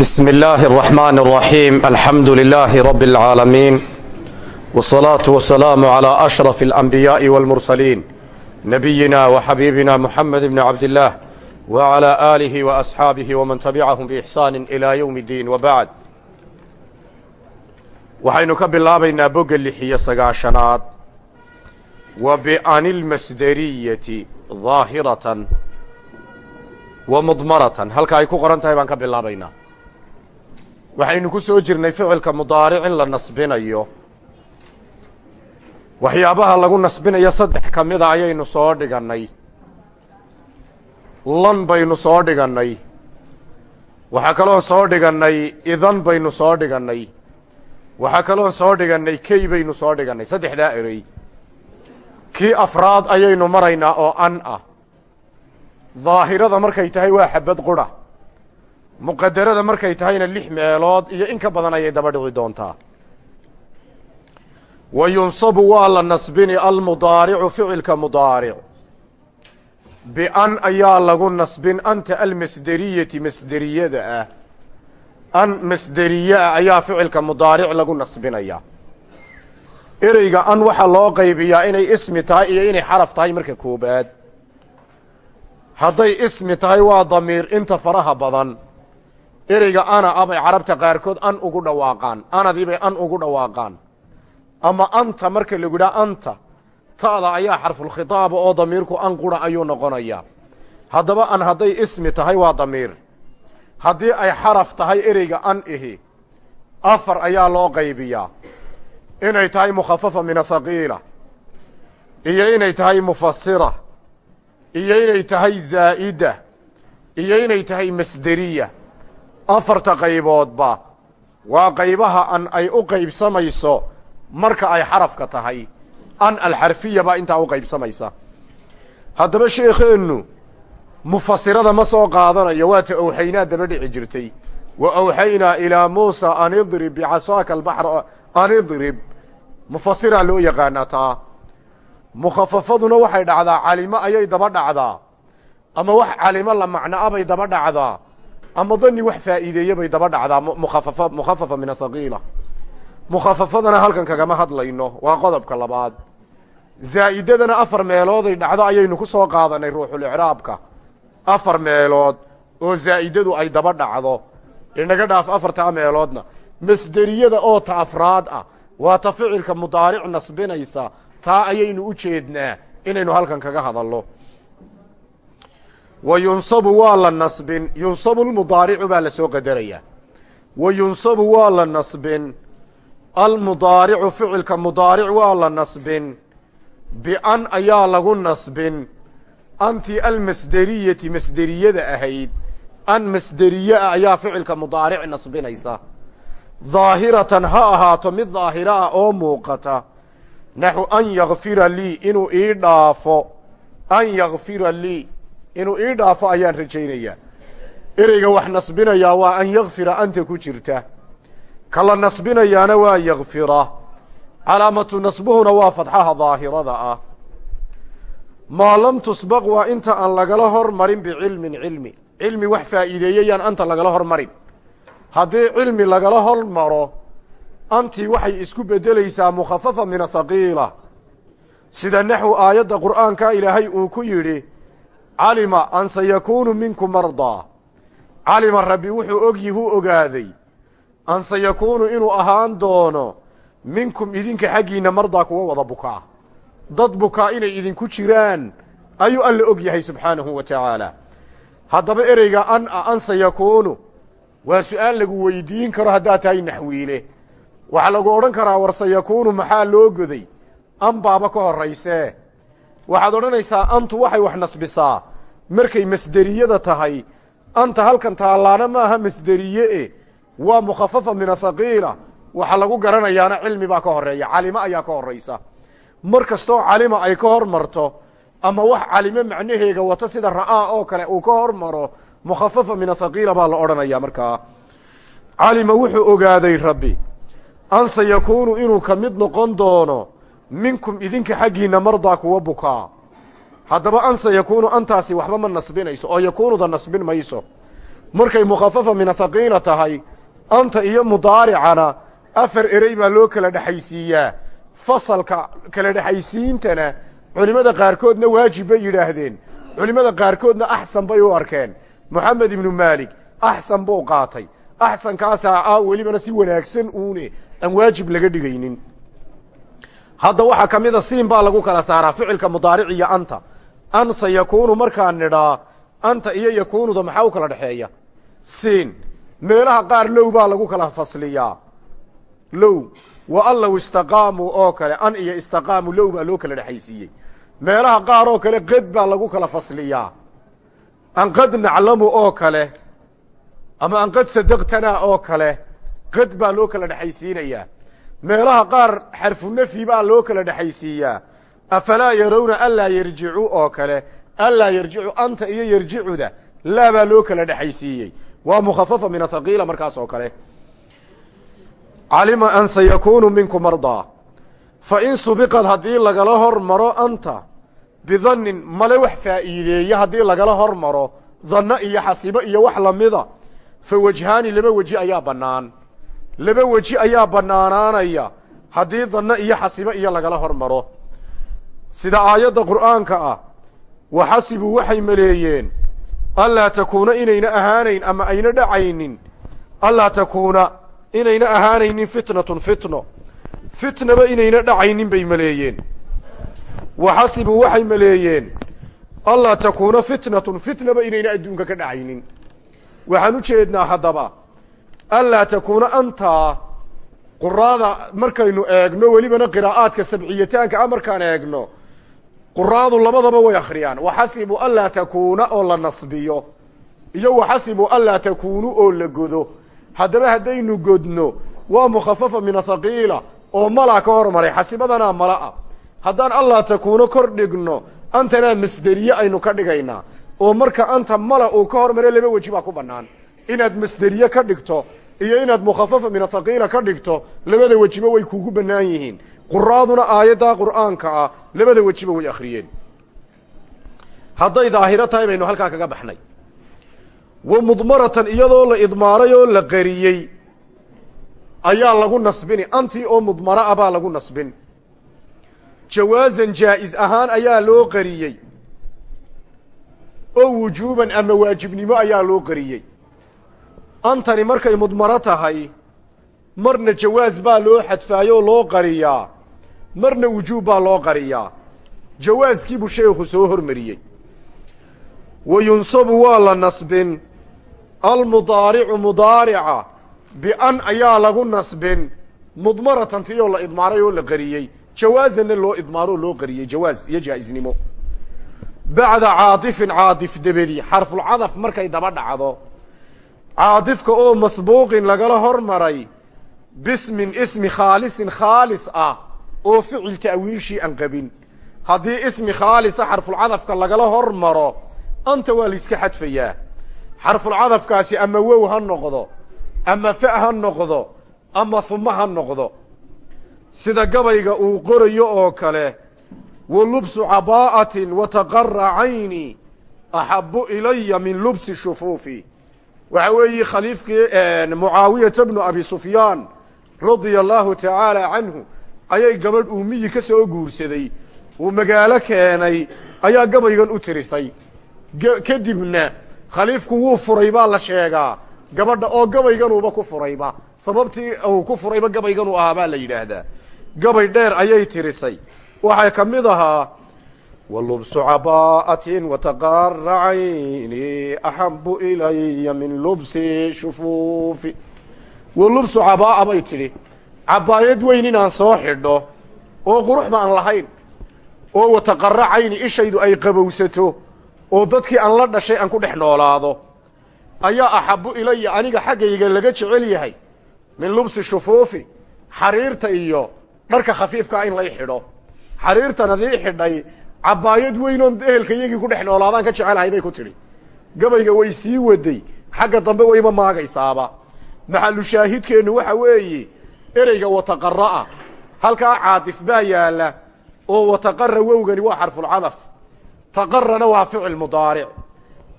بسم الله الرحمن الرحيم الحمد لله رب العالمين والصلاة والسلام على أشرف الأنبياء والمرسلين نبينا وحبيبنا محمد بن عبد الله وعلى آله وأصحابه ومن تبعهم بإحسان إلى يوم الدين وبعد waxaynu ka bilaabaynaa bogga lixiyo sagaashanaad wa bi'ani lmasderiyati daahiratan wa mudmaratan halka ay ku qoran tahay baan ka bilaabaynaa waxaynu ku soo jirnay ficilka mudaaric in la nasbinayo. Waxyaabaha lagu nasbinayo saddex ka mida ayaynu soo dhigannay. Lan baynu soo dhigannay. Waxaa kaloon soo dhigannay idan baynu soo dhigannay. Waxaa kaloon soo dhigannay key baynu soo dhigannay. Saddexdaa erey kii afraad ayaynu maraynaa oo an ah. Daahirada markay tahay waa xabad qura muqadarada markay tahayna lix meelood iyo in ka badan ayay daba dhici doontaa. Wa yunsabu waa la nasbini almudaaricu ficilka mudaaric. Bian ayaa lagu nasbin anta almasderiyati masderiyada ah. An masderiye ah ayaa ficilka mudaaric lagu nasbinaya. Ereyga an waxaa loo qaybiyaa inay ismi tahay iyo inay xaraf tahay marka koobaad. Hadday ismi tahay waa damiir inta faraha badan ereyga ana a bay carabta qaarkood an ugu dhawaaqaan anadii bay an ugu dhawaaqaan. Ama anta marka lagu yidhaha anta ta'da ayaa xarfulkhitaaba oo damiirku an qura ayuu noqonayaa haddaba an hadday ismi tahay waa damiir. Haddii ay xaraf tahay ereyga an ihi afar ayaa loo qaybiyaa. Inay tahay mukhafafa min athaqiila iyo inay tahay mufasira iyo inay tahay zaa'ida iyo inay tahay masderiya afarta qayboodba waa qaybaha an ay u qaybsamayso marka ay xarafka tahay. An alxarfiya baa intaa u qaybsamaysa. Haddaba sheekheennu mufasirada ma soo qaadanayo waata awxaynaa daba dhici jirtay. Wa awxaynaa ilaa muusa an idrib bicasaaka albaxra an idrib. Mufasiraa loo yaqaanaa taa. Mukhafafaduna waxay dhacdaa calimo ayay daba dhacdaa. Ama wax calimo la macno a bay daba dhacdaa ama dani wax faa'iideeye bay daba dhacdaa. Mukhafafa mukhafafa min athaqiila mukhafafadana halkan kagama hadlayno. Waa qodobka labaad. Zaa'idadana afar meelooday dhacdo ayaynu ku soo qaadanay ruuxulicraabka afar meelood oo zaa'idadu ay daba dhacdo. Inaga dhaaf afartaa meeloodna. Masderiyada oo ta afraad ah. Waa ta ficilka mudaaric nasbinaysa. Taa ayaynu u jeednaa inaynu halkan kaga hadalno wa yunsabu waa la nasbin yunsabu lmudaaricu baa la soo qadarayaa wa yunsabu waa la nasbin almudaaricu ficilka mudaaric waa la nasbin bian ayaa lagu nasbin anti almasderiyati masderiyada ahayd an masderiye ah ayaa ficilka mudaaric nasbinaysa daahiratan ha ahaato mid daahira ah oo muuqata naxu an yakfira lii inuu ii dhaafo an yakfira lii inuu ii dhaafo ayaan rajaynayaa. Ereyga wax nasbinayaa waa an yakfira anta ku jirta. Kala nasbinayaana waa yakfira calaamatu nasbuhuna waa fadxaha daahirada ah. Maa lam tusbaq waa inta aan lagala hormarin bicilmin cilmi. Cilmi wax faa'iideeyayaan anta lagala hormarin. Haddii cilmi lagala hormaro antii waxay isku beddelaysaa mukhafafa min athaqiila sida naxwu aayadda qur'aanka ilaahay uu ku yidhi calima an sayakuunu minkum mardaa calima rabbi wuxuu ogyihuu ogaaday an sayakuunu inuu ahaan doono minkum idinka xaggiinna mardaa kuwa wada bukaa. Dad bukaa inay idinku jiraan ayuu alla og yahay subxaanahu wa tacaala. Haddaba ereyga an a an sayakuunu waa su'aal lagu weydiin karo haddaad tahay naxwiile. Waxaa lagu odhan karaa war sayakuunu maxaa loo goday? An baaba ka horraysee. Waxaad odhanaysaa antu waxay wax nasbisaa markay masderiyada tahay. Anta halkan taallaana maaha masderiye e. Waa mukhafafa min athaqiila waxaa lagu garanayaana cilmi baa ka horreeya. Calimo ayaa ka horraysa. Mar kastoo calima ay ka hor marto ama wax calimo macnaheega wata sida ra'aa oo kale uu ka hor maro mukhafafa min athaqiila baa la odhanaya markaa calima wuxuu ogaaday rabbi an sayakuunu inuu ka mid noqon doono minkum idinka xaggiinna mardaa kuwa bukaa haddaba an sayakuunu antaasi waxba ma nasbinayso oo yakuunuda nasbin mayso. Markay mukhafafa min athaqiila tahay anta iyo mudaaricana afar erey baa loo kala dhexaysiiyaa. Fasalka kala dhexaysiintana culimmada qaarkoodna waajib bay yidhaahdeen. Culimmada qaarkoodna axsan bay u arkeen. Moxamed ibnu maalik axsan buu qaatay. Axsankaasaa ah welibana si wanaagsan uune. Aan waajib laga dhigaynin. Hadda waxaa ka mida siin baa lagu kala saaraa ficilka mudaaric iyo anta an sayakuunu markaan nidhaa anta iyo yakuunuda maxaa u kala dhexeeya? Siin. Meelaha qaar low baa lagu kala fasliyaa. Low. Wa an low istaqaamuu oo kale an iyo istaqaamu low baa loo kala dhexaysiiyey. Meelaha qaar oo kale qad baa lagu kala fasliyaa. An qad naclamu oo kale ama an qad sadaqtanaa oo kale qad baa loo kala dhexaysiinayaa. Meelaha qaar xarfu nafyi baa loo kala dhexaysiiyaa afalaa yarawna anlaa yarjicu oo kale anlaa yarjicu anta iyo yarjicuda laa baa loo kala dhexaysiiyey waa mukhafafa min athaqiila markaas oo kale calima an sayakuunu minkum mardaa fa in subiqad haddii lagala hor maro anta bidannin male wax faa'iideeya haddii lagala hor maro danno iyo xasibo iyo wax lamida fa wajhaani laba weji ayaa bannaan laba weji ayaa bannaanaanaya haddii danno iyo xasibo iyo lagala hor maro sida aayadda qur'aanka ah waxasibuu waxay maleeyeen allaa takuuna inayna ahaanayn ama ayna dhacaynin allaa takuuna inayna ahaanaynin fitnatun fitno fitnaba inayna dhacaynin bay maleeyeen. Waxasibuu waxay maleeyeen allaa takuuna fitnatun fitnaba inayna adduunka ka dhacaynin. Waxaan u jeednaa haddaba allaa takuuna antaa quraada markaynu eegno welibana qiraa'aadka sabciyataanka ah markaan eegno quraadu labadaba way akhriyaan. Waxasibu anlaa takuuna oo la nasbiyo. Iyo waxasibu anlaa takuunu oo la godo. Haddaba haddaynu godno waa mukhafafa min athaqiila oo malaa ka hormaray. Xasibadanaa mala ah. Haddaan allaa takuuno kor dhigno antanaa masderiye aynu ka dhigaynaa. Oo marka anta mala uu ka hormare laba weji baa ku bannaan. Inaad masderiye ka dhigto iyo inaad mukhafafa min athaqiila ka dhigto labada wejiba way kugu bannaan yihiin. Quraaduna aayaddaa qur'aanka ah labada wejiba way akhriyeen. Hadday daahiro tahay baynu halkaa kaga baxnay. Wa mudmaratan iyadoo la idmaaray oo la qariyey ayaa lagu nasbini. Antii oo mudmara ah baa lagu nasbin. Jawaazan jaa'iz ahaan ayaa loo qariyey. Oo wujuuban ama waajibnimo ayaa loo qariyey antani markay mudmaro tahay marna jawaaz baa loo xadfaayoo loo qariyaa. Marna wujuub baa loo qariyaa. Jawaaskiibuu sheekhu soo hormariyey. Wa yunsabu waa la nasbin. Almudaaricu mudaarica bian ayaa lagu nasbin. Mudmaratan tiyoo la idmaaray oo la qariyey. Jawaazanna loo idmaaroo loo qariyey. Jawaaz iyo jaa'iznimo bacda caatifin caatif debedi xarfulcadaf markay daba dhacdo caatifka oo masbuuqin lagala hormaray bismin ismi khaalisin khaalis ah oo ficil ta'wiilshii aan qabin. Haddii ismi khaalisa xarfulcadafka lagala hormaro anta waa layska xadfayaa. Xarfulcadafkaasi ama wow ha noqdo ama fa ha noqdo ama huma ha noqdo. Sida gabayga uu qorayo oo kale wa lubsu cabaa'atin wa taqara cayni axabu ilaya min lubsi shufuufi waxa weeye khaliifkii mucaawiyata bnu abi sufyaan radia allaahu tacaala canhu ayay gabadh uu miyi ka soo guursaday. Uu magaalo keenay ayaa gabaygan u tirisay. Kadibna khaliifku wuu furay baa la sheegaa. Gabadha oo gabayganuuba ku furayba sababtii uu ku furayba gabayganuu ahaa baa la yidhaahdaa. Gabay dheer ayay tirisay. Waxay ka mid ahaa walubsu cabaa'atin wataqara cayni axabu ilaya min lubsi shufuufi walubsu cabaa'a bay tidhi cabaayad weyn inaan soo xidho oo quruxba aan lahayn oo wataqara cayni ishaydu ay qabowsato oo dadkii aan la dhashay aan ku dhex noolaado ayaa axabu ilaya aniga xaggayga laga jecel yahay min lubsi shufuufi xariirta iyo dharka khafiifkaa in lay xidho xariirtan adii xidhay cabaayad weynoon ehelka iyagii ku dhex noolaadaan ka jecelahay bay ku tidhi. Gabayga way sii waday. Xagga dambe wayba maagaysaaba. Maxalu shaahidkeennu waxa weeye ereyga wataqara'a halkaa caatif baa yaalla oo wataqara wowgani waa xarfulcadaf taqarana waa ficil mudaaric.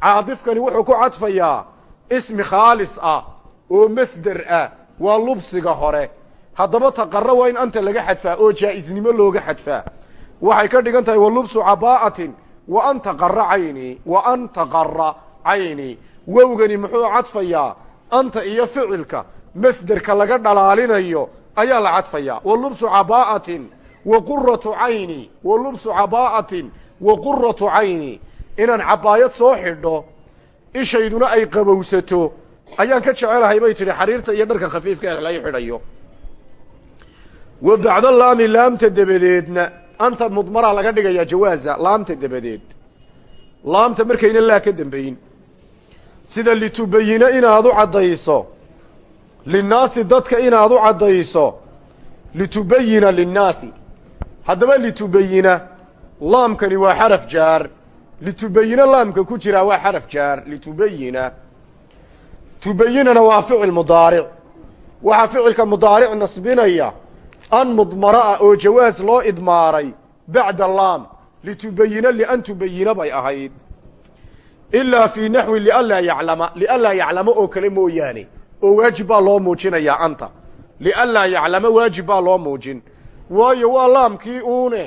Caatifkani wuxuu ku cadfayaa ismi khaalis ah oo masder ah waa lubsiga hore. Haddaba taqara waa in anta laga xadfaa oo jaa-isnimo looga xadfaa waxay ka dhigan tahay wa lubsu cabaa'atin wa an taqara cayni wa an taqara cayni. Wowgani muxuu cadfayaa anta iyo ficilka masderka laga dhalaalinayo ayaa la cadfayaa. Wa lubsu cabaa'atin wa quratu cayni wa lubsu cabaa'atin wa quratu cayni. Inaan cabaayad soo xidho ishayduna ay qabowsato ayaan ka jecelahay bay tidhi xariirta iyo dharka khafiifka ee laga xidhayo. Wa bacda laami laamta dabadeedna anta mudmaraa laga dhigayaa jawaaza laamta dabadeed. Laamta markayna laa ka dambayin sida litubayina inaad u caddayso linnaasi dadka inaad u caddayso litubayina linnaasi. Haddaba litubayina laamkani waa xaraf jaar. Litubayina laamka ku jiraa waa xaraf jaar. Litubayina. Tubayinana waa ficil mudaaric. Waxaa ficilka mudaaric nasbinaya an mudmara ah oo jawaas loo idmaaray bacda laam litubayina lian tubayina bay ahayd ilaa fii naxwi lianlaa yaclama lianlaa yaclamo oo kale mooyaane oo waajib baa loo muujinayaa anta lianlaa yaclama waajib baa loo muujin waayo waa laamkii uune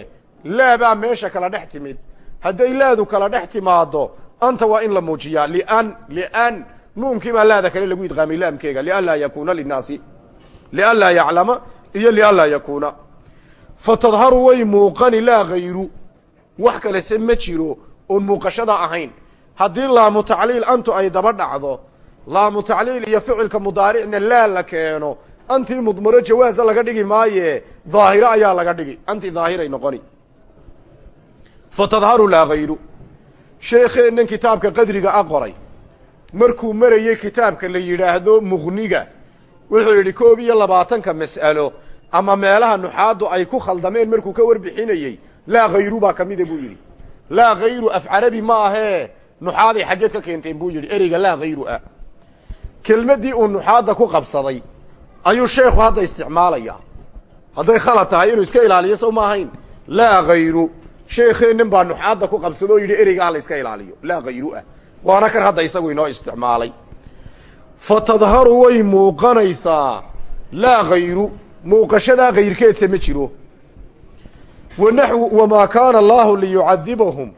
laabaa meesha kala dhex timid hadday laadu kala dhex timaado anta waa in la muujiyaa lian lian nuunkii baa laada kale lagu idqaamay laamkeega lianlaa yakuuna linaasi lianlaa yaclama iyo lianlaa yakuuna. Fatadharu way muuqani laa hayru wax kalese ma jiro oon muuqashada ahayn. Haddii laamu tacliil antu ay daba dhacdo laamu tacliil iyo ficilka mudaaricna laa la keeno. Antii mudmaro jawaasa laga dhigi maaye daahiro ayaa laga dhigi. Anti daahiray noqoni. Fatadharu laa hayru sheekheennan kitaabka qadriga a qoray markuu marayey kitaabka la yidhaahdo muqniga wuxuu yidhi koob iyo labaatanka mas'alo ama meelaha nuxaaddu ay ku khaldameen markuu ka warbixinayey laa hayru baa ka mida buu yidhi. Laa hayru af carabi ma ahee nuxaaday xaggeed ka keenteen buu yidhi. Ereyga laa hayru ah kelmaddii uu nuxaadda ku qabsaday ayuu sheekhu hadda isticmaalayaa. Hadday khalad tahay inuu iska ilaaliyo sow ma ahayn. Laa hayru sheekheennan baa nuxaadda ku qabsado oo yidhi ereyga ha la iska ilaaliyo. Laa hayru ah waana kan hadda isagu inoo isticmaalay fa tadharu way muuqanaysaa. Laa hayru muuqashadaa hayrkeedsa ma jiro. Wa naxwu wamaa kaana allaahu liyucadibahum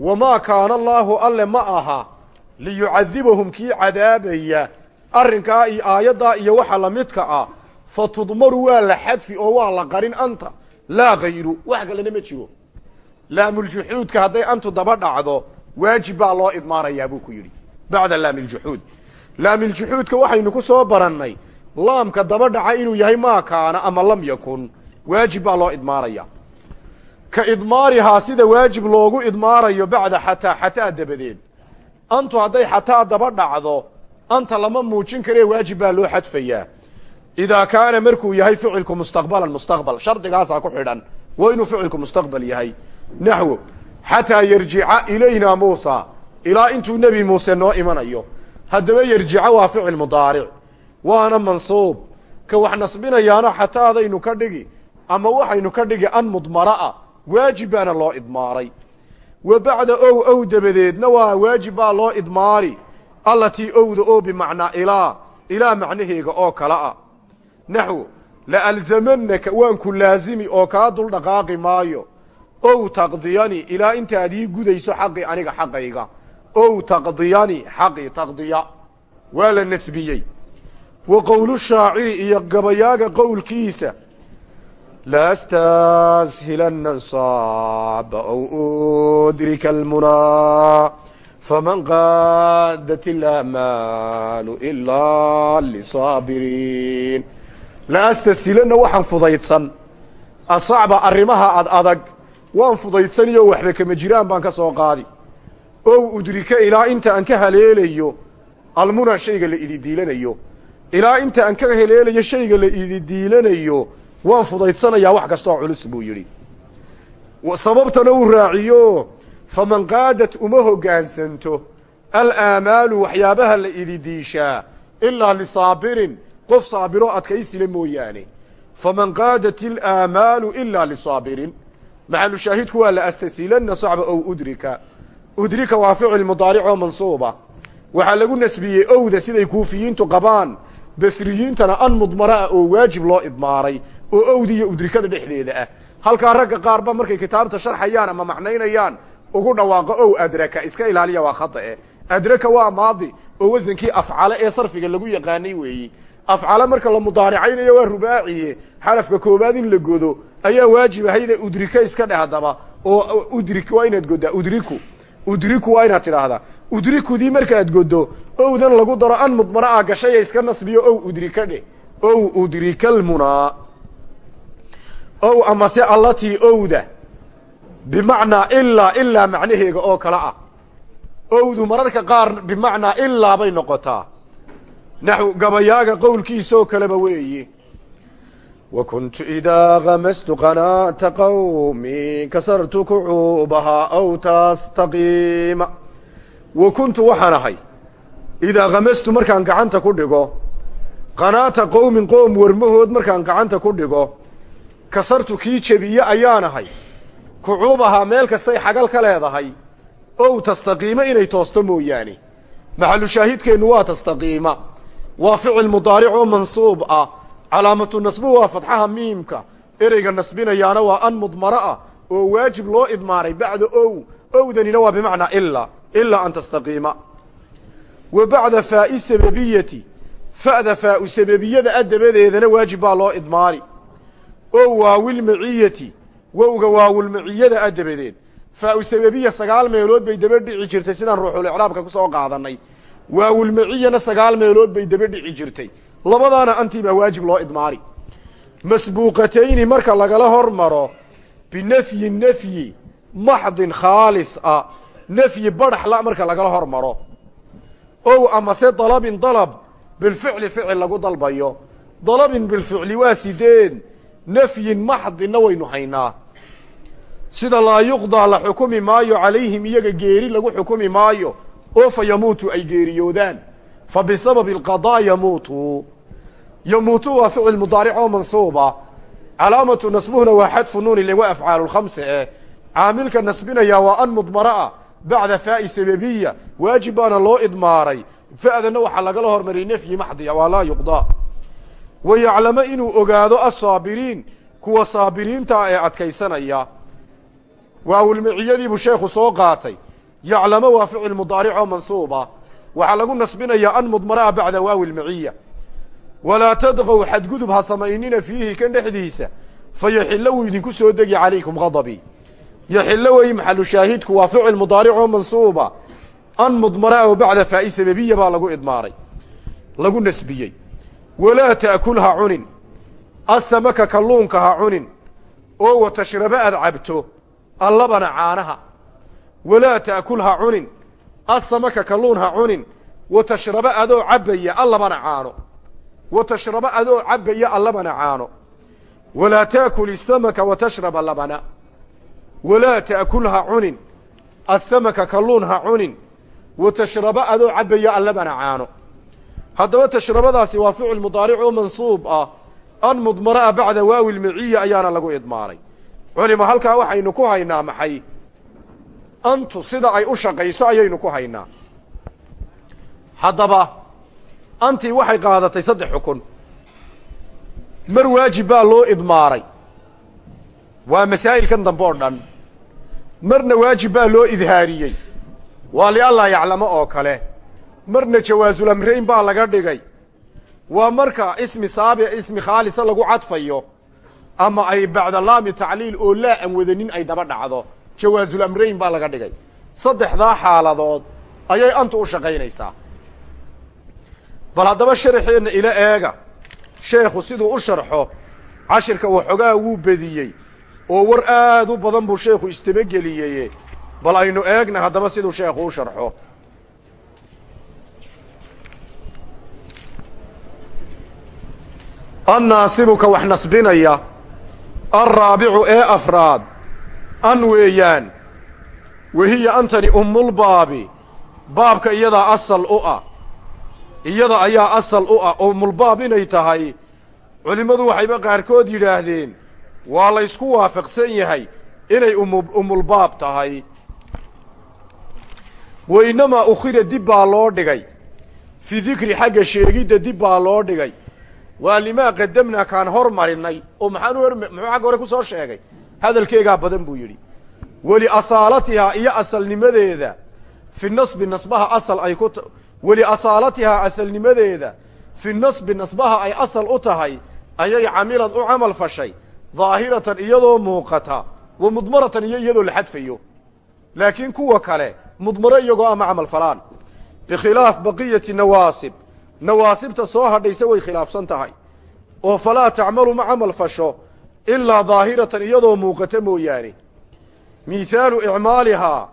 wamaa kaana allaahu alle ma aha liyucadibahum kii cadaabaya. Arrinkaa iyo aayaddaa iyo waxa lamidka ah fa tudmaru waa la xadfi oo waa la qarin anta. Laa hayru wax kalena ma jiro. Laamuljuxuudka hadday antu daba dhacdo waajib baa loo idmaanayaa buu ku yidhi. Bacda laamiljuxuud laamiljuxuudka waxaynu ku soo barannay. Laamka daba dhaca inuu yahay maa kaana ama lam yakun. Waajib baa loo idmaanayaa ka idmaarihaa sida waajib loogu idmaarayo bacda xataa xataa dabadeed. Antu hadday xataa daba dhacdo anta lama muujin karee waajib baa loo xadfayaa. Idaa kaana markuu yahay ficilku mustaqbalan mustaqbal shardigaasaa ku xidhan waa inuu ficilku mustaqbal yahay. Naxwo xataa yarjica ilayna muusa ilaa intuu nebi muuse noo imanayo haddaba yarjica waa ficil mudaaric waana mansuub. Ka wax nasbinayaana xataadaynu ka dhigi ama waxaynu ka dhigi an mudmara'a waajib baana loo idmaaray. Wa bacda ow ow dabadeedna waa waajib baa loo idmaari allatii owda oo bimacnaa ilaa ilaa macnaheega oo kale ah. Naxwo la alzamanaka waan ku laazimi oo kaa dul dhaqaaqi maayo. Ow taqdiyani ilaa intaad ii gudayso xaqi aniga xaqayga ow taqdiyani xaqi taqdiya. Waa la nasbiyey. Wa qowlu shaaciri iyo gabayaaga qowlkiisa laastashilana nsaaba ow udrika almunaa faman qaadat ilaamaalu ilaa lisaabiriin laastashilana waxaan fudaydsan. Asacba arrimaha ad adag waan fudaydsaniyoo waxba kama jiraan baan ka soo qaadi ow udrika ilaa inta aan ka haleelayo almuna shayga la ididiilanayo. Ilaa inta aan ka haleelayo shayga la ididiilanayo waan fudaydsanayaa wax kastooo culus buu yidhi. Sababtana uu raaciyo faman qaadat uma hoggaansanto alaamaalu waxyaabaha la ididiishaa ilaa lisaabirin qof saabiroo adkaysile mooyaane. Faman qaadat ilaamaalu ilaa lisaabirin. Maxalu shaahidku waa la astasiilanna sacba ow udrika udrika waa ficil mudaaricoo mansuuba. Waxaa lagu nasbiyey owda siday kuufiyiintu qabaan basriyiintana an mudmara ah oo waajib loo idmaaray oo iyo udrikada dhexdeeda ah. Halkaa ragga qaarba markay kitaabta sharxayaan ama macnaynayaan ugu dhawaaqo ow adraka iska ilaaliya waa khatae adraka waa maadi oo wasankii afcale ee sarfiga lagu yaqaanay weeyi. Afcale marka la mudaaricaynayo waa rubaaciye xarafka koobaad in la godo ayaa waajib ahayde udrika iska dheh oo udrik waa inaad goddaa udriku udriku waa inaad tidhaahdaa. Udrikudii markaad goddo owdan lagu daro an mudmara ah gashaya iska nasbiyo ow udrika dheh. Ow udrikalmunaa ow amase allatii owda. Bimacnaa ilaa ilaa macnaheega oo kale ah. Owdu mararka qaar bimacnaa ilaa bay noqotaa. Naxw gabayaaga qowlkiisaoo kaleba weeye idaa kamastu qanaata qawmi kasartu kucuubahaa aw tastaqiima wa kuntu waxaan ahay idaa kamastu markaan gacanta ku dhigo qanaata qowmin qoom warmahood markaan gacanta ku dhigo kasartu kii jebiye ayaan ahay kucuubahaa meel kastay xagal ka leedahay ow tastaqiima inay toosto mooyaane maxalu shaahidkeennu waa tastaqiima waa ficil mudaaric mansuub ah calaamatu nasbu waa fatxaha miimka. Ereyga nasbinayaana waa an mudmara oo waajib loo idmaaray bacda ow. Owdanina waa bimacnaa ilaa ilaa an tastaqiima. Wa bacda faa'i sababiyati fa'da faa'u sababiyada a dabadeedana waajib baa loo idmaari. O waawilmaciyati wowga waawilmaciyada a dabadeed faa'u sababiya sagaal meelood bay daba dhici jirtay sidaan ruuxulicraabka ku soo qaadannay. Waawilmaciyana sagaal meelood bay daba dhici jirtay labadaana antii baa waajib loo idmaari masbuuqatayni marka lagala hormaro binafyi nafyi maxdin khaalis a nafyi badhaxla marka lagala hormaro. Ow amase dalabin dalab bilficli ficil lagu dalbayo. Dalabin bilficli waa sideed nafyin maxdinna waynu haynaa. Sida laa yuqdaa la xukumi maayo calayhim iyaga geeri lagu xukumi maayo oo fa yamuutu ay geeriyoodaan. Fa bisababi alqadaa yamuutu yamuutu waa ficil mudaaric oo mansuuba. Calaamatu nasbuhuna waa xadfu nuuni le waa afcaalu lkhamse eh caamilka nasbinayaa waa an mudmara ah bacda faa'i sababiya. Waajib baana loo idmaaray. Fa'dana waxaa lagala hormariyay nafyi maxdiya waa laa yuqdaa wa yaclamo inuu ogaado asaabiriin kuwa saabiriintaa ee adkaysanaya. Waawilmiciyadiibuu sheekhu soo qaatay. Yaclamo waa ficil mudaaric oo mansuuba. Waxaa walaa tadqow xadgudub ha samaynina fiihi kan dhexdiisa fa yaxillo wuu idinku soo degi calaykum ghadabii yaxillo wey maxalu shaahidku waa ficil mudaaric oo mansuuba. An mudmara oo bacda faa'i sababiya baa lagu idmaaray lagu nasbiyey. Walaa ta'kul ha cunin. Asamaka kalluunka ha cunin. Oo wa tashraba aad cabto allabana caanaha. Walaa ta'kul ha cunin. Asamaka cunin. Wa tashraba adoo cabbaya allabana caano wa tashraba adoo cabbaya allabana caano walaa ta'kul isamaka wa tashraba labana walaa ta'kul ha cunin asamaka kalluun ha cunin wa tashraba adoo cabbaya allabana caano haddaba tashrabadaasi waa ficil mudaaric oo mansuub ah an mudmara a bacda waawi lmiciya ayaana lagu idmaaray culima halkaa waxaynu ku haynaa maxay antu sida ay u shaqayso ayaynu ku haynaa antii waxay qaadatay saddex xukun. Mar waajib baa loo idmaaray. Waa masaa'ilkan dambe oo dhan. Marna waajib baa loo idhaariyey. Waa liallaa yaclamo oo kale. Marna jawaazulamrayn baa laga dhigay. Waa marka ismi saabi ismi khaalisa lagu cadfayo ama ay bacda laami tacliil oo laa an wadanin ay daba dhacdo. Jawaazulamrayn baa laga dhigay. Saddexdaa xaaladood ayay antu u shaqaynaysaa bal haddaba sharaxeenna ila eega. Sheekhu siduu u sharxo cashirka waxoogaa wuu bediyey oo war aad u badan buu sheekhu istabageliyeye bal aynu eegna haddaba siduu sheekhu u sharxo. Annaasibuka wax nasbinaya alraabicu ee afraad an weeyaan wahiya antani ummulbaabi baabka iyadaa asal u ah iyada ayaa asal u ah ummulbaab inay tahay. Culimmadu waxayba qaarkood yidhaahdeen waa laysku waafaqsan yahay inay ummulbaab tahay. Wa innamaa ukhira dib baa loo dhigay. Fi dikri xagga sheegidda dib baa loo dhigay. Waa limaa qadamnaa kaan hor marinay oo maxaan muxuu xagga hore ku soo sheegay? Hadalkeegaa badan buu yidhi. Weli asaalatihaa iyo asalnimadeeda fi nasbi nasbaha asal ay ku weli asaalatihaa asalnimadeeda fi nasbi nasbaha ay asal u tahay ayay camilad u camal fashay daahiratan iyadoo muuqata wa mudmaratan iyo iyadoo la xadfayo. Laakiin kuwa kale mudmaro iyagoo ama camal falaan. Bikhilaaf baqiyati nawaasib. Nawaasibta soo hadhaysa way khilaafsan tahay. Oo falaa tacmalu ma camal fasho ilaa daahiratan iyadoo muuqata mooyaane. Mihaalu icmaalihaa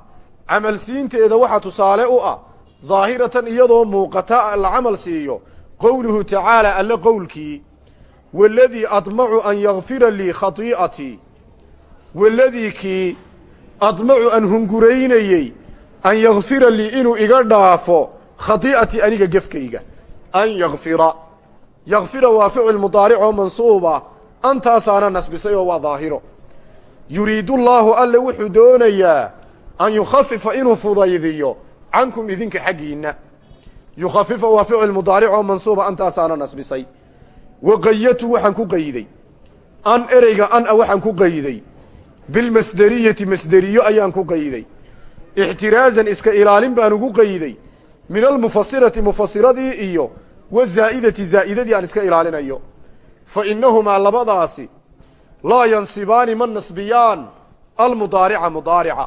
camal siinteeda waxaa tusaale u ah daahiratan iyadoo muuqata la camal siiyo. Qowluhu tacaala alle qowlkii waladii admacu an yakfira lii khatii'atii waladii kii admacu an hunguraynayey an yakfira lii inuu iga dhaafo khatii'atii aniga gefkayga. An yakfira yakfira waa ficil mudaaric oo mansuuba. Antaasaana nasbisay oo waa daahiro yuriidu llaahu alle wuxuu doonayaa an yukhafifa inuu fudaydiyo cankum idinka xaggiinna. Yukhafifa waa ficil mudaaric oo mansuuba antaasaana nasbisay. Wa qayatu waxaan ku qayday. An ereyga an a waxaan ku qayday. Bilmasderiyati masderiyo ayaan ku qayday. Ixtiraazan iska ilaalin baan ugu qayday. Min almufasirati mufasiradii iyo wazaa'idati zaa'idadii aan iska ilaalinayo. Fa innahumaa labadaasi laa yansibaani ma nasbiyaan. Almudaarica mudaarica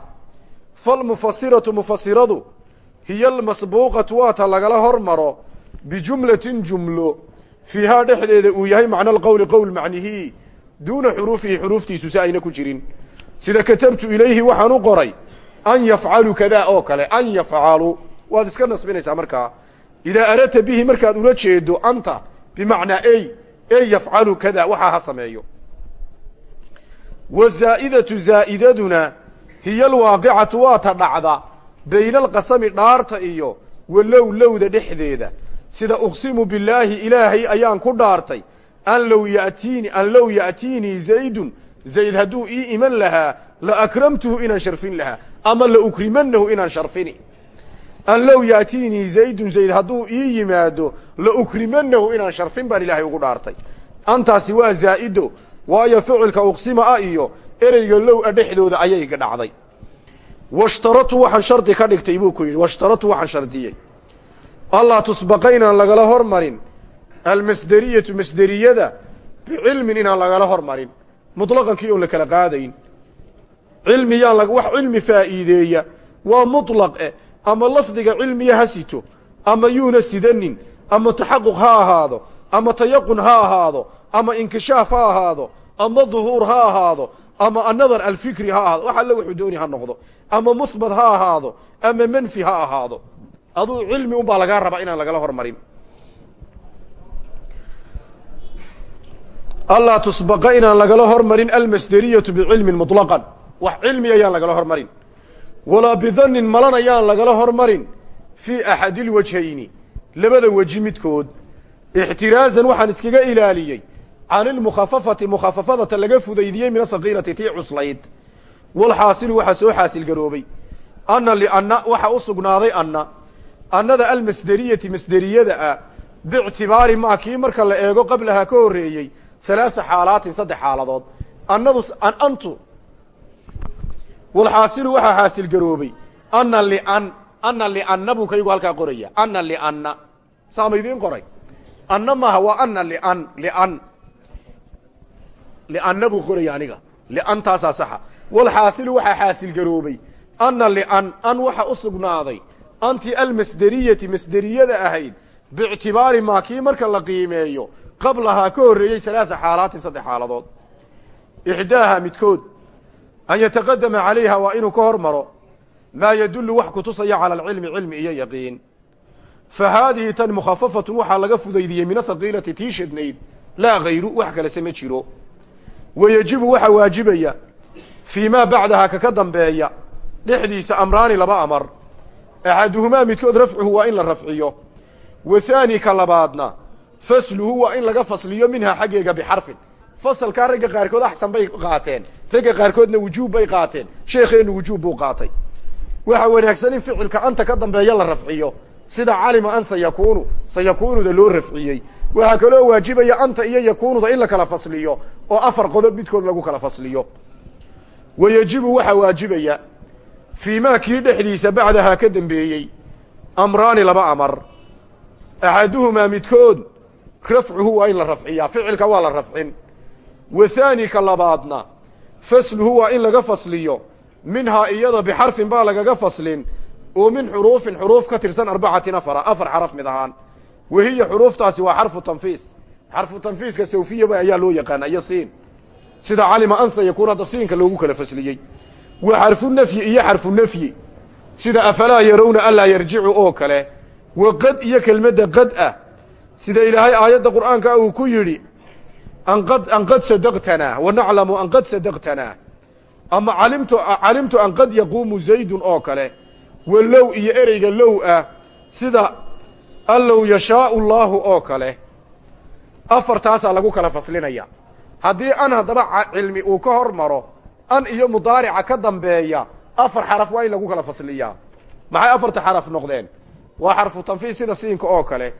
falmufasiratu mufasiradu hiya almasbuuqatu waata lagala hormaro bijumlatin jumlo. Fiihaa dhexdeeda uu yahay macna alqowli qowl macnihii duuna xuruufihi xuruuftiisu si ayna ku jirin. Sida katabtu ilayhi waxaan u qoray an yafcalu kadaa oo kale an yafcalu. Waad iska nasbinaysaa markaa idaa aradta bihi markaad ula jeedo anta bimacnaa ey ey yafcalu kada waxaa ha sameeyo. Wa zaa'idatu zaa'idaduna hiya alwaaqicatu waa ta dhacda bayna alqasami dhaarta iyo walow lowda dhexdeeda. Sida uqsimu billaahi ilaahay ayaan ku dhaartay. An low yatiini an low ya'tiinii zaydun. Zayd hadduu ii iman lahaa la akramtuhu inaan sharfin lahaa ama la ukrimanahu inaan sharfini. An low yaatiinii zaydun zayd hadduu ii yimaado la ukrimanahu inaan sharfin baan ilaahay ugu dhaartay. Antaasi waa zaa'ido. Waayo ficilka uqsima ah iyo ereyga low a dhexdooda ayay dhacday washtaratu waxaan shardi ka dhigtay buu ku yidhi washtaratu waxaan shardiyey allaa tusbaqa inaan lagala hormarin almasderiyatu masderiyada bicilmin inaan lagala hormarin muطlaqankii oon la kala qaadayn cilmi yaan wax cilmi faa'iideeya waa muطlaq eh ama lafdiga cilmiya ha sito ama yuuna sidanin ama taxaquq ha ahaado ama tayaqun ha ahaado ama inkishaaf ha ahaado ama duhuur ha ahaado ama anadar alfikri ha ahaado. Wax alle wuxuu dooni ha noqdo. Ama muhbat ha ahaado. Ama manfi ha ahaado. Aduu cilmi un lagaa rabaa inaan lagala hormarin. Allaa tusbaqa inaan lagala hormarin almasderiyatu bicilmin muطlaqan wax cilmi ayaan lagala hormarin. Walaa bidannin malan ayaan lagala hormarin fii axadi labada weji midkood. Ixtiraazan waxaan iskaga ilaaliyey can ilmukhafafati mukhafafadata laga fudaydiyey min ahaqiilati tii cuslayd walxaasilu waxaa soo xaasil garoobay anna lianna waxa u sugnaaday anna annada almasderiyati masderiyada ah biictibaari maa kii marka la eego qablahaa ka horreeyey halaaa xaalaatin saddex xaaladood annadu antu walxaasilu waxaa xaasil garoobay anna lian anna lianna buu kaygu halkaa qoraya anna lianna saa ma idiin qoray anna maaha waa anna lian lian lianna buu qoraya aniga liantaasaa saxa walxaasilu waxaa xaasil garoobay anna lian an waxa u sugnaaday anti almasderiyati masderiyada ahayd biictibaari kii marka la qiimeeyo qablahaa ka horreeyey halaaa xaalaatin saddex xaaladood ixdaaha midkood an yataqadama calayha waa inuu ka hor maro maa yadullu wax kutusaya cala alcilmi cilmi iyo yaqiin fa haadihi tan mukhafafatun waxaa laga fudaydiyey min ahaqiilati tii shadnayd laa hayru wax kalese jiro wa yejibu waxaa waajibaya fii maa bacdaha kaka dambeeya dhexdiisa amraani laba amar. Axaduhumaa midkood rafcuhu waa in la rafciyo. Wa haani ka labaadna fasluhu waa in laga fasliyo minhaa xaggeega bixarfin. Fasalkaa ragga qaarkood axsan bay qaateen ragga qaarkoodna wujuub bay qaateen sheekheenu wujuub buu qaatay. Waxaa wanaagsan in ficilka anta ka dambeeya la rafciyo sida calima an sayakuunu sayakuunuda loo rafciyey. Waxaa kaloo waajibaya anta iyo yakuunuda in la kala fasliyo oo afar qodob midkood lagu kala fasliyo. Wa yejibu waxaa waajibaya fii maa kii dhexdiisa bacdahaa ka dambeeyey amraani laba amar. Axaduhumaa midkood rafcuhu waa in la rafciyaa ficilka waa la rafcin. Wa haani ka labaadna fasluhu waa in laga fasliyo minhaa iyada bixarfin baa lagaga faslin oo min xuruufin xuruuf ka tirsan arbacatin afara afar xaraf mid ahaan. Wahiya xuruuftaasi waa xarfu tanfiis. Xarfu tanfiiska sawfiyaba ayaa loo yaqaana iyo siin. Sida calima ansa yakuun hadda siinka loogu kala fasliyey. Wa xarfu nafyi iyo xarfu nafyi. Sida afalaa yarawna anlaa yarjicu oo kale. Wa qad iyo kelmadda qad ah. Sida ilaahay aayadda qur'aanka uu ku yidhi anqad an qad sadaqtanaa wa naclamu an qad sadaqtanaa. Ama calimtu calimtu wa low iyo ereyga low ah sida allow yashaau llaahu oo kale afartaasaa lagu kala faslinaya. Haddii an haddaba cilmi uu ka hor maro an iyo mudaarica ka dambeeya afar xaraf waa in lagu kala fasliyaa. Maxay afarta xaraf noqdeen? Waa xarfu tanfiis sida siinka oo kale.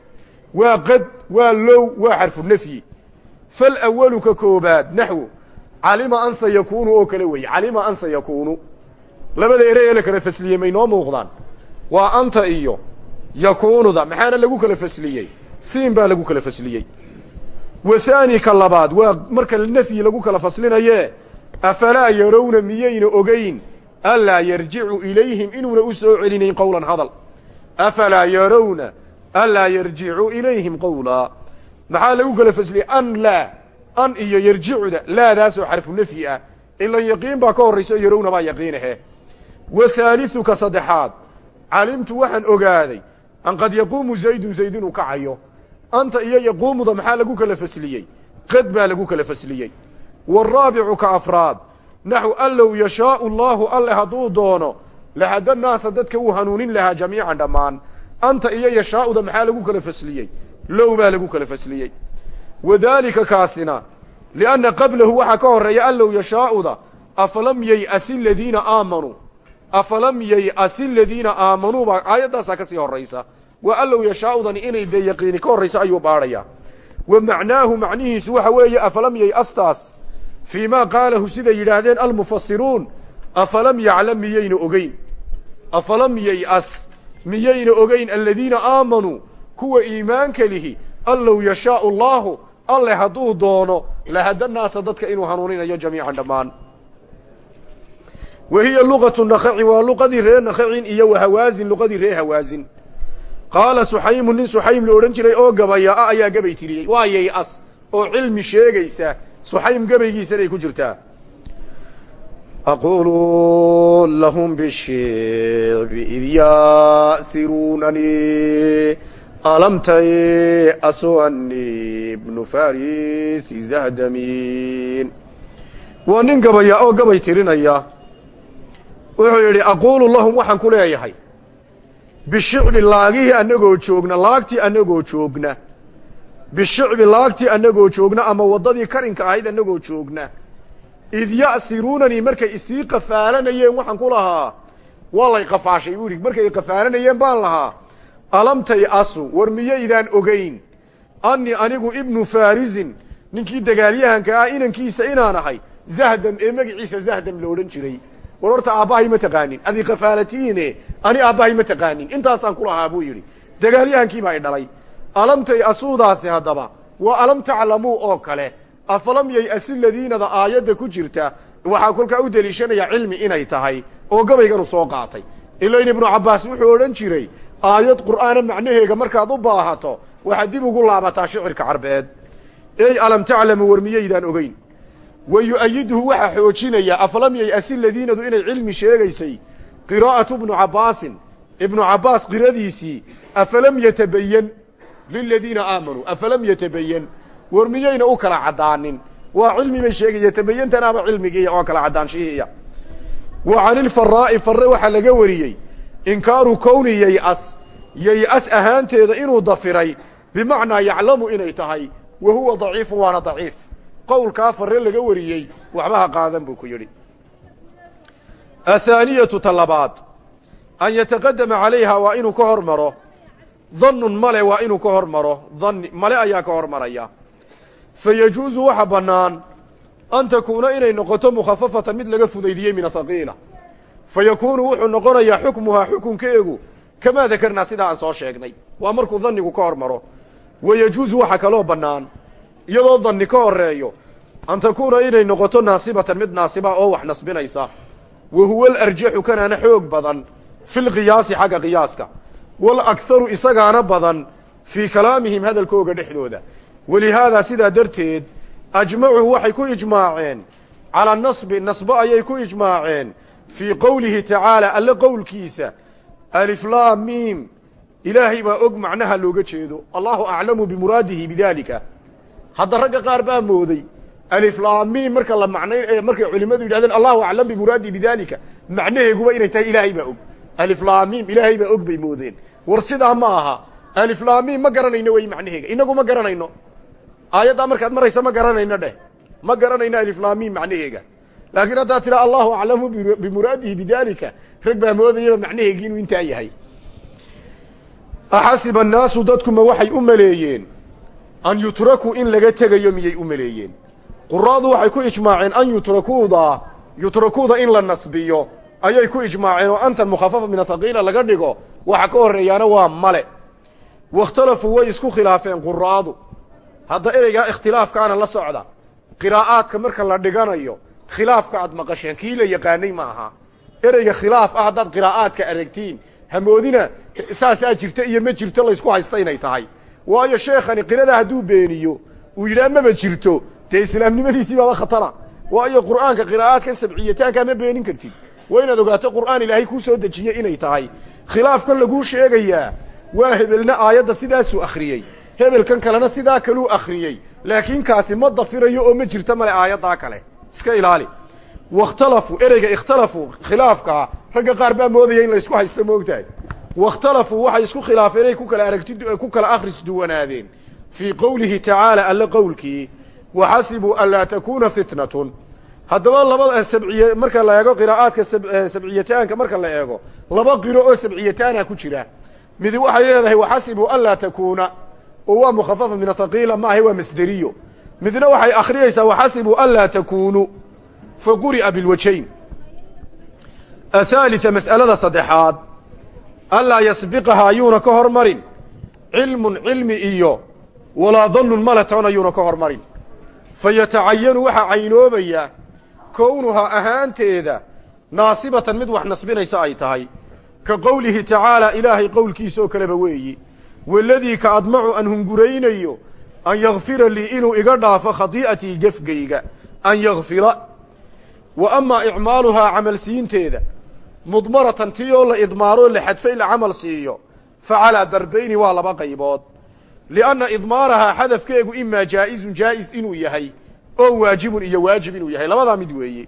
Waa qad waa low waa xarfu nafyi. Fal awalu ka koobaad naxwu calima an sayakuunu oo kale weeye calima an sayakuunu labada erey ee la kala fasliyey may noo muuqdaan. Waa anta iyo yakuunuda maxaana lagu kala fasliyey siin baa lagu kala fasliyey wa haani ka labaad waa marka nafyi lagu kala faslinaye afalaa yarawna miyayna ogeyn anlaa yarjicu ilayhim inuuna u soo celinayn qowlan hadal. Afalaa yarawna anlaa yarjicu ilayhim qowlaa maxaa lagu kala fasliyey an laa an iyo yarjicuda laadaasoo xarfu nafyi ah. Ilan yaqiin baa ka horraysa o yarawna baa yaqiinahe wa haaliثuka saddexaad. Calimtu waxaan ogaaday an qad yaquumu zaydun zayd inuu kacayo. Anta iyo yaquumuda maxaa lagu kala fasliyey? Qad baa lagu kala fasliyey. Waaraabicu ka afraad. Naxw an low yashaau allaahu alle hadduu doono lahada naasa dadka uu hanuunin lahaa jamiican dhammaan. Anta iyo yashaa'uda maxaa lagu kala fasliyey? Low baa lagu kala fasliyey. Wadaalika kaasina lianna qablahu waxaa ka horreeya an low yashaa'uda afalam yay'asi ladiina aamanuu afalam yay'asi ladiina aamanuu baa aayaddaasaa ka sii horraysa waa allow yashaa'udani inay dee yaqiini ka horrayso ayuu baadhayaa wa macnaahu macnihiisu waxa weeye afalam yay'astaas fii maa qaalahu siday yidhaahdeen almufasiruun afalam yaclam miyayna ogeyn afalam yay'as miyayna ogeyn aladiina aamanuu kuwa iimaanka lihi allow yashaau allaahu alle hadduu doono lahada naasa dadka inuu hanuuninayo jamiican dhammaan wa hiya luqatu nakaci waa luqadii ree nakacin iyo wa hawaasin luqadii ree hawaasin qaala suxaymu nin suxaym la odhan jiray oo gabaya a ayaa gabay tiriyey waa yay-as oo cilmi sheegaysa suxaym gabaygiisanay ku jirtaa aqulu lahum bishicbi id yaasiruunani alam tayasu ani ibnu farisi zahdamin waa nin gabaya oo gabay tirinaya wuxuu yidhi aquulu lahum waxaan ku leeyahay. Bishicbi laagihii annagoo joogna laagtii annagoo joogna. Bishicbi laagtii annagoo joogna ama waddadii karinka ahayd annagoo joogna. Id ya'siruunanii markay isii qafaalanayeen waxaan ku lahaa. Waa lay qafaashay buu markay qafaalanayeen baan lahaa. Alam tay-asu war miyaydaan ogeyn. Annii anigu ibnu faarisin ninkii dagaalyahanka ah inankiisa inaan ahay. Zahdan ee magaciisa zahdan la jiray war horta aabbahay ma taqaanin. Adi kafaalatiine ani aabbahay ma taqaanin. Intaasaan ku lahaa buu yidhi. Dagaalyahankiibaa i dhalay. Alam tay-asuudaasi haddaba? Waa alam taclamuu oo kale? Afalam yay-asi ladiinada aayadda ku jirta? Waxaa kolkaa u deliishanaya cilmi inay tahay oo gabayganu soo qaatay. Ilayn ibnu cabbaas wuxuu odhan jiray aayad qur'aana macnaheega markaad u baahato waxaad dib ugu laabataa shicirka carbeed. Ey alam taclamu war miyaydaan ogeyn wa yu-ayiduhu waxaa xoojinaya afalam yay-asi ladiinadu inay cilmi sheegaysay? Qiraa'atu bnu cabbaasin. Ibnu cabbaas qiradiisii afalam yatabayan liladiina aamanuu afalam yatabayan war miyayna u kala caddaanin? Waa cilmi bay sheegay yatabayantanaaba cilmigiiya oo kala caddaanshihiiya. Wa can ilfaraa'i farre waxaa laga wariyey inkaaru kowni yay-as yay-as ahaanteeda inuu dafiray bimacnaa yaclamu inay tahay wa huwa daciifun waana daciif qowlkaa farre laga wariyey waxba ha qaadan buu ku yidhi. Athaaniyatu ta labaad an yataqadama calayha waa inuu ka hor maro dannun male waa inuu ka hormaro. Danni male ayaa ka hormaraya. Fa yajuusu waxa bannaan an takuuna inay noqoto mukhafafatan mid laga fudaydiyey min ahaqiila fa yakuunu wuxuu noqonayaa xukmuhaa xukunkeegu kamaa dakarnaa sidaa aan soo sheegnay. Waa markuu dannigu ka hormaro. Wa yajuusu waxa kaloo bannaan iyadoo danni ka horeeyo an takuuna inay noqoto naasibatan mid naasiba oo wax nasbinaysa. Wa huwa alarjaxu kanaana xoog badan fi lqiyaasi xagga qiyaaska. Walakharu isagaana badan fii kalaamihim hadalkooga dhexdooda. Walihaadaa sidaa darteed ajmacuu waxay ku ijmaaceen calaa nasbi nasbo ayay ku ijmaaceen fii qowlihi tacaala alle qowlkiisa aliflaam miim. Ilaahay baa og macnaha looga jeedo. Allahu aclamu bimuraadihi bidaalika hadda ragga qaar baa mooday. Aliflaamiim marka la macnay markay culimmadu yidhahdeen allahu aclam bimuraadihi bidaalika macnaheeguba inay tahay ilaahay baa og. Aliflaamiim ilaahay baa og bay moodeen. War sidaa ma aha. Aliflaamiim ma garanayno wey macnaheega. Inagu ma garanayno. Aayaddaa markaad maraysa ma garanayno dheh. Ma garanayno aliflaamiim macnaheega. Laakiin haddaad tidhaa allahu aclamu bimuraadihi bidaalika rag baa moodayaba macnaheegi inuu intaa yahay. Axasiba annaasu dadkuma waxay u maleeyeen an yutrakuu in laga tegayo miyay u maleeyeen? Quraadu waxay ku ijmaaceen an yutrakuuda yutrakuuda in la nasbiyo. Ayay ku ijmaaceen oo antan mukhafafa min athaqiila laga dhigo waxa ka horreeyaana waa male. Wakhtalafuu way isku khilaafeen quraadu. Hadda ereygaa ikhtilaafkaana la socda. Qiraa'aadka marka la dhiganayo khilaafka aad maqasheen kii la yaqaanay ma aha. Ereyga khilaaf ah haddaad qiraa'aadka aragtiin hamoodina saasaa jirta iyo ma jirto laysku haysta inay tahay waayo sheekhani qirada hadduu beeniyo uu yidhaha maba jirto dee islaamnimadiisii baaba khatara. Waayo qur'aanka qiraa'aadkan sabciyataankaa ma beenin kartid. Waa inaad ogaato qur'aan ilaahay kuu soo dejiye inay tahay. Khilaafkan laguu sheegayaa waa hebelna aayadda sidaasuu akhriyey. Hebelkan kalena sidaa kaluu akhriyey. Laakiin kaasi ma dafirayo oo ma jirto male aayaddaa kale. Iska ilaali. Wakhtalafuu ereyga ikhtalafuu khilaafkaa ragga qaar baa moodaya in laysku haysto moogtahay wakhtalafuu waxay isku khilaafeen inay ku kala aragti ku kala akhris duwanaadeen fii qowlihi tacaala alle qowlkii waxasibuu an laa takuuna fitnatun haddaba labada sabciye marka la eego qiraa'aadka sabciyataanka marka la eego laba qiro oo sabciyataana ku jira midi waxay leedahay waxasibuu an laa takuuna oo waa min athaqiila maahe waa masderiyo midna waxay akhriyeysaa waxasibuu an laa takuunu fa quri'a bilwajayn athaalita mas'alada saddexaad anlaa yasbiqaha ayuuna ka hormarin. Cilmun cilmi iyo walaa dannun malatoon ayuuna ka hormarin. Fa yatacayanu waxaa caynoobaya kownuhaa ahaanteeda naasibatan mid wax nasbinaysa ay tahay. Ka qowlihi tacaalaa ilaahay qowlkiisa oo kaleba weeyi waladii ka admacu an hunguraynayo an yakfira lii inuu iga dhaafo khadii'atii gefgayga an yakfira wa amaa icmaaluhaa camal siinteeda mudmaratan tii oo la idmaaroo la xadfay la camal siiyo. Fa calaa darbayni waa laba qaybood. Lianna idmaarahaa xadafkeegu imaa jaa'izun jaa'is inuu yahay oo waajibun iyo waajib inuu yahay. Labadaa mid weeye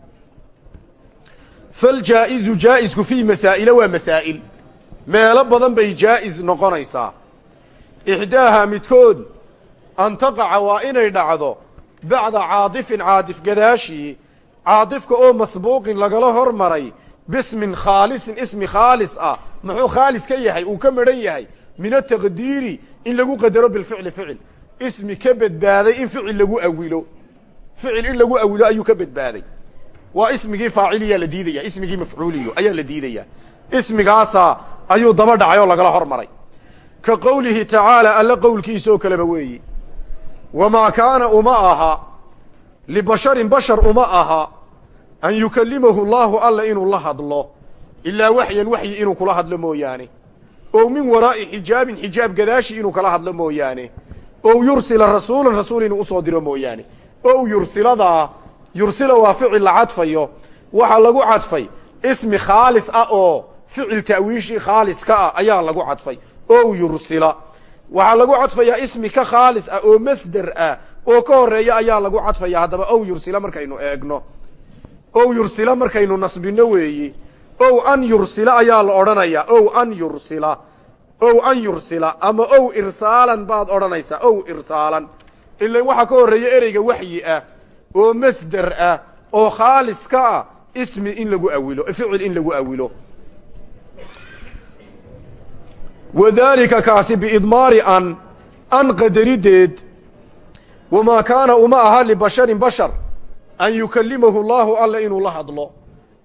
faljaa'izu jaa'isku fii masaa'ila waa masaa'il. Meelo badan bay jaa'is noqonaysaa. Ixdaahaa midkood an taqaca waa inay dhacdo bacda caadifin caadif gadaashii caadifka oo masbuuqin lagala hormaray bismin khaalisin ismi khaalis ah. Muxuu khaalis ka yahay? Uu ka midhan yahay. Min ataqdiiri in lagu qadaro bilficli ficil. Ismi ka badbaaday in ficil lagu awilo. Ficil in lagu awilo ayuu ka badbaaday. Waa ismigii faaciliyaa la diidaya ismigii mafcuuliyo ayaa la diidaya ismigaasaa ayuu daba dhacay oo lagala hormaray. Ka qowlihi tacaala alle qowlkiisa oo kaleba weeyi. Wamaa kaana uma aha libasharin bashar uma aha an yukalimahu llaahu alla inuu la hadlo ilaa waxyan waxyi inuu kula hadlo mooyaane ow min waraa'i xijaabin xijaab gadaashi inuu kala hadlo mooyaane ow yursila rasuulan rasuul inuu u soo diro mooyaane ow yursiladaa yursila waa ficil la cadfayo waxaa lagu cadfay ismi khaalis ah oo ficil ta'wiishii khaaliska ah ayaa lagu cadfay ow yursila waxaa lagu cadfayaa ismi ka khaalis ah oo masder ah oo ka horreeya ayaa lagu cadfaya haddaba ow yursila markaynu eegno ow yursila markaynu nasbino weeyi. Ow an yursila ayaa la odhanayaa ow an yursila. Ow an yursila. Ama ow irsaalan baad odhanaysaa ow irsaalan. Ilan waxaa ka horreeya ereyga waxyi ah oo masder ah oo khaalis ka ah ismi in lagu awilo ficil in lagu awilo. Wadaalika kaasi biidmaari an an qadarideed wamaa kaana uma aha libasharin bashar an yukallimahu llaahu alla inuu la hadlo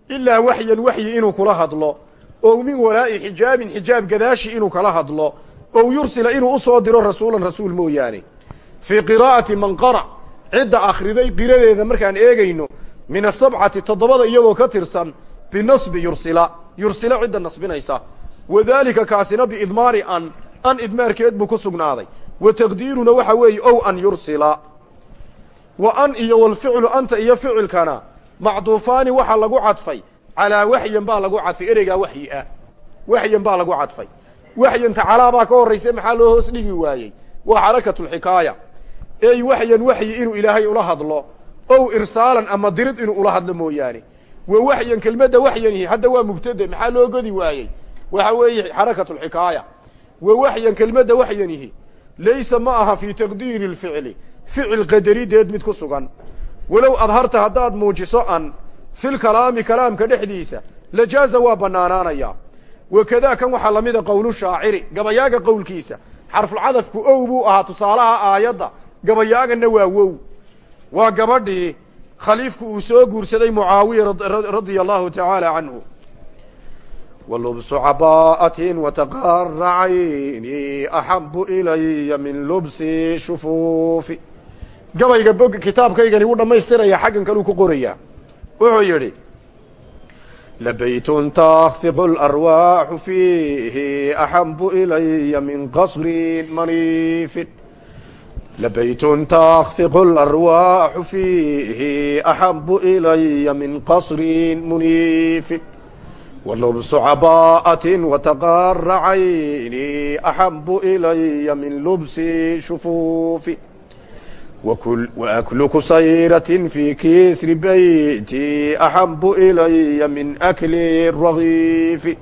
ilaa waxyan waxyi inuu kula hadlo ow min waraa'i xijaabin xijaab gadaashi inuu kala hadlo ow yursila inuu u soo diro rasuulan rasuul mooyaane. Fii qiraa'ati man qara cidda akhriday qiradeeda markaan eegayno min asabcati toddobada iyadoo ka tirsan binasbi yursila yursila cidda nasbinaysa. Wadaalika kaasina biidmaari an an idmaarkeed buu ku sugnaaday. Wa taqdiiruna waxa weeye ow an yursila wa an iyo walficlu anta iyo ficilkana. Macduufaani waxaa lagu cadfay. Calaa waxyan baa lagu cadfay. Ereygaa waxyi ah. Waxyan baa lagu cadfay. Waxyanta calaa baa ka horraysa maxaa loo hoos dhigi waayey? Waa xarakatulxikaaya ey waxyan waxyi inuu ilaahay ula hadlo. Ow irsaalan ama dirid inuu ula hadlo mooyaane. Wa waxyan kelmadda waxyanihi hadda waa mubtade maxaa loo godi waayey? Waxa weeye xarakatulxikaaya wa waxyan kelmadda waxyanihi laysa ma aha fii ficil qadarideed mid ku sugan. Walow adharta haddaad muujiso an fil kalaami kalaamka dhexdiisa lajaaza waa bannaanaanayaa wakadaa kan waxaa lamida qowlu shaaciri gabayaaga qowlkiisa xarfulcadafku ow buu ahaa tusaalaha aayadda gabayaaganna waa wow. Waa gabadhii khaliifku uu soo guursaday mucaawiya radia allahu tacaala canhu. Walubsu cabaa'atin wataqara cayni axabu ilaya min lubsi shufuufi gabayga bog kitaabkaygani wuu dhammaystiraya xaggan kaluu ku qorayaa wuxuu yidhi labaytun takfiqu larwaaxu fiihi axabu ilaya min qasrin maniifin. Labaytun takfiqu larwaaxu fiihi axabu ilaya min qasrin muniifin. Walubsu cabaa'atin wataqara cayni axabu ilaya min lubsi shufuufi waaklu kusayratin fi kisri beyti axabu ilaya min akli ragiifi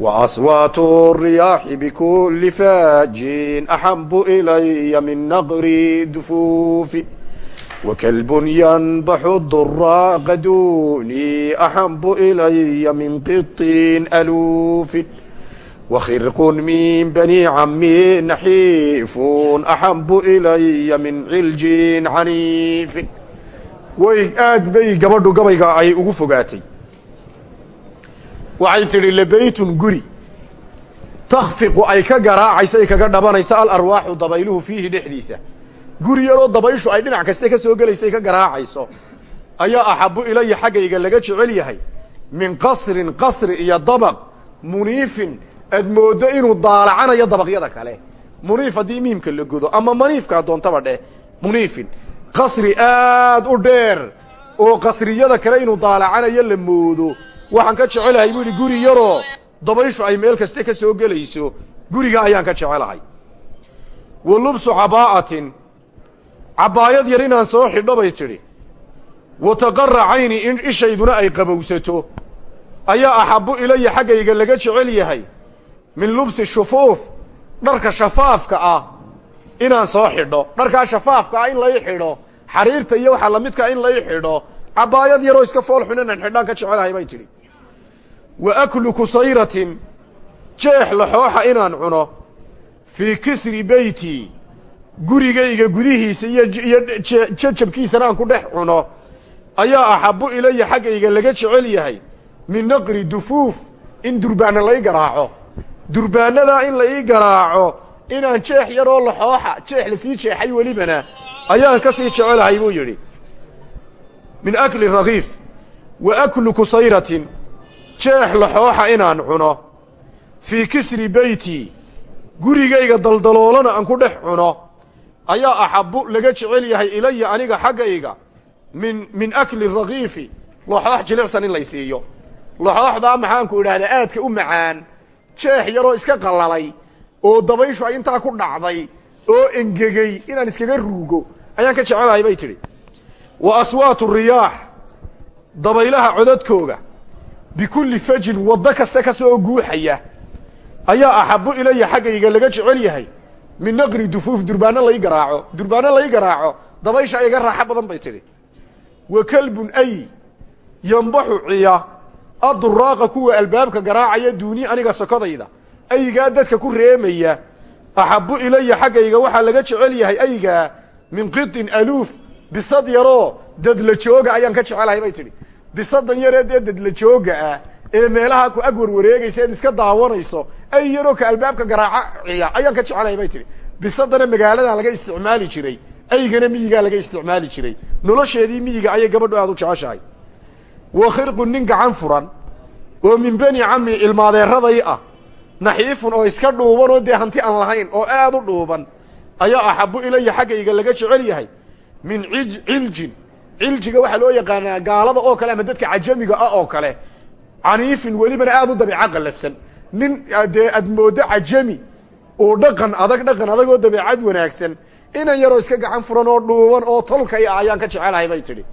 waaswaatu riyaaxi bikuli faajin axabu ilaya min naqri dufuufi wakalbun yanbaxu duraaqa duni axabu ilaya min qiطin aluufin wakhirqun min bani cami naxiifun axabu ilaya min ciljin caniifin way aad bay gabadhu gabayga ay ugu fogaatay waxay tidhi labaytun guri takfiqu ay ka garaacaysa ay kaga dhabanaysa alarwaaxu dabayluhu fiihi dhexdiisa guri yaroo dabayshu ay dhinac kaste ka soo gelaysay ka garaacayso ayaa axabu ilaya xaggayga laga jecel yahay min qasrin qasri iyo dabaq aad mooddo inuu daalacanayo dabaqyada kale. Muniif haddii miimka la godo ama maniifkaa doontaba dheh muniifin. Qasri aad u dheer oo qasriyada kale inuu daalacanayo la moodo. Waxaan ka jecelahay buu yidhi guri yaroo dabayshu ay meel kaste ka soo gelayso guriga ayaan ka jecelahay. Wa lubsu cabaa'atin cabbaayad yar inaan soo xidho bay tidhi. Wa taqara cayni in ishayduna ay qabowsato. Ayaa axabbu ilaya xaggayga laga jecel yahay min lubsi shufuuf dharka shafaafka ah inaan soo xidho. Dharkaa shafaafka ah in lay xidho. Xariirta iyo waxaa lamidkaa in lay xidho. Cabbaayad yaroo iska fool xun inaan xidhaan ka jecelahay bay tidhi. Wa aklu kusayratin jeex laxooxa inaan cuno. Fii kisri beyti gurigayga gudihiisa iyo iyo jajabkiisana aan ku dhex cuno. Ayaa axabbu ilaya xaggayga laga jecel yahay. Min naqri dufuuf in durbaana lai garaaco durbaanadaa in la ii garaaco inaan jeex yaroo laxooxa jeex la sii jeexay welibana ayaan ka sii jecelahay buu yidhi. Min akli rakiif wa aklu kusayratin jeex laxooxa inaan cuno. Fii kisri beyti gurigayga daldaloolana aan ku dhex cuno. Ayaa axabbu laga jecel yahay ilaya aniga xaggayga. Min min akli rakiifi laxoox jilicsan in lay siiyo. Laxooxdaa maxaanku idhaahdaa aadka u macaan jeex yaroo iska qallalay oo dabayshu ay intaa ku dhacday oo engegey inaan iskaga ruugo ayaan ka jecelahay bay tidhi. Wa aswaatu riyaax dabaylaha codadkooga bikulli fajin waddo kasta ka soo guuxaya ayaa axabbu ilaya xaggayga laga jecel yahay min naqri dufuuf durbaano lai garaaco durbaano lai garaaco dabaysha iga raaxo badan bay tidhi. Wa kelbun ay yambaxu ciya adduraaqa kuwa albaabka garaacaya duuni aniga sokodayda aygaa dadka ku reemaya axabbu ilaya xaggayga waxaa laga jecel yahay aygaa min qitin aluuf bisad yaroo dadla jooga ayaan ka jecelahay bay tidhi. Bisadan yaree dee dadla jooga ah ee meelaha ku ag warwareegaysa eed iska daawanayso ay yaroo ka albaabka garaacaciya ayaan ka jecelahay bay tidhi. Bisadana magaaladan laga isticmaali jiray aygana miyigaa laga isticmaali jiray. Nolosheedii miyiga ayay gabadhu aada u jeceshahay wa khirqun nin gacan furan oo min beni cami ilmaadeeraday ah naxiifun oo iska dhuuban oo dee hanti aan lahayn oo aad u dhuuban ayaa axabu ilaya xaggayga laga jecel yahay min ij ciljin. Ciljiga waxaa loo yaqaanaa gaalada oo kale ama dadka cajamiga ah oo kale. Caniifin welibana aad u dabeeco qallafsan. Nin dee aad mooddo cajami oo dhaqan adag dhaqan adag oo dabeecad wanaagsan inan yaroo iska gacan furan oo dhuuban oo tolkay ah ayaan ka jecelahay bay tidhi.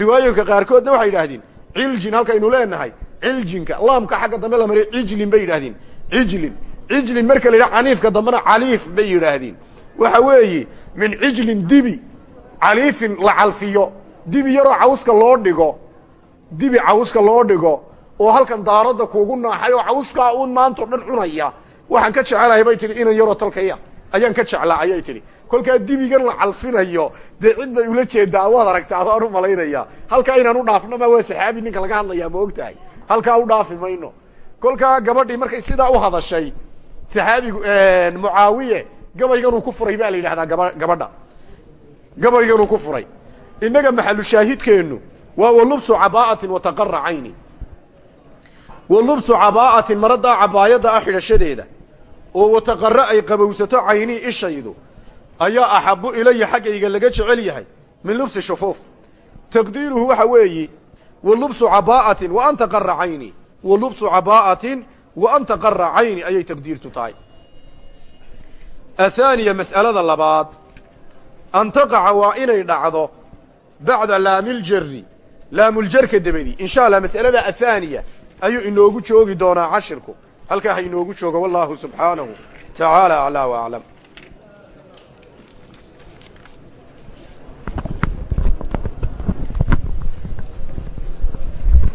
Riwaayooyinka qaarkoodna waxay yidhaahdeen ciljin halkaynu leenahay ciljinka laamka xagga dambe la mariy cijlin bay yidhahdeen cijlin cijlin marka la yidhaha caniifka dambena caliif bay yidhaahdeen. Waxa weeye min cijlin dibi caliifin la calfiyo. Dibi yaroo cawska loo dhigo dibi cawska loo dhigo oo halkan daaradda kuugu naaxay oo cawskaa uun maantao dhan cunaya. Waxaan ka jecelahay bay tihi inan yaroo talkaya ayaan ka jeclaa ayay tidhi. Kolkaa dibigan la calfinayo dee cid bay ula jeedaa waad aragtaa baan u malaynaya. Halkaa inaan u dhaafno ma waa saxaabi ninka laga hadlayaa ma og tahay halkaa u dhaafi mayno. Kolkaa gabadhii markay sidaa u hadashay saxaabigu mucaawiye gabayganuu ku furay baa la yidhahdaa gaba gabadha. Gabayganuu ku furay. Innaga maxalu shaahidkeennu waa walubsu cabaa'atin wataqara cayni. Walubsu cabaa'atin maradaa cabaayadda ah xidhashadeeda oo wataqarra ay qabowsato caynii ishaydu ayaa axabbu ilaya xaggayga laga jecel yahay min lubsi shufuuf. Taqdiiruhu waxa weeyi wa lubsu cabaa'atin wa an taqara cayni wa lubsu cabaa'atin wa an taqara cayni ayay taqdiirtu tahay. Athaaniya mas'alada labaad an taqaca waa inay dhacdo bacda laamiljari laamuljarka dabadi. In sha allah mas'alada athaaniya ayuu inoogu joogi doonaa cashirku halkaa ha inoogu joogo wallahu subxaanahu tacaala aclaa wa aclam